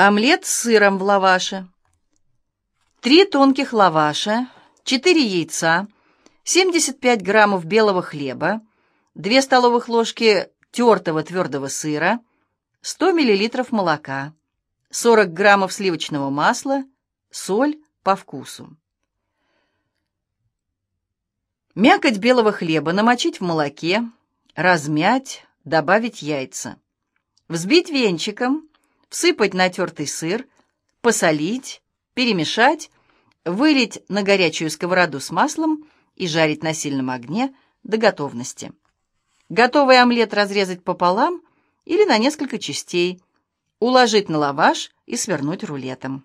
Омлет с сыром в лаваше. Три тонких лаваша, 4 яйца, 75 граммов белого хлеба, 2 столовых ложки тертого твердого сыра, 100 миллилитров молока, 40 граммов сливочного масла, соль по вкусу. Мякоть белого хлеба намочить в молоке, размять, добавить яйца. Взбить венчиком, всыпать натертый сыр, посолить, перемешать, вылить на горячую сковороду с маслом и жарить на сильном огне до готовности. Готовый омлет разрезать пополам или на несколько частей, уложить на лаваш и свернуть рулетом.